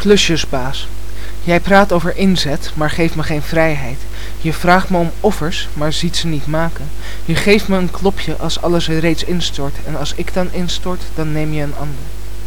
Klusjesbaas. Jij praat over inzet, maar geeft me geen vrijheid. Je vraagt me om offers, maar ziet ze niet maken. Je geeft me een klopje als alles er reeds instort. En als ik dan instort, dan neem je een ander.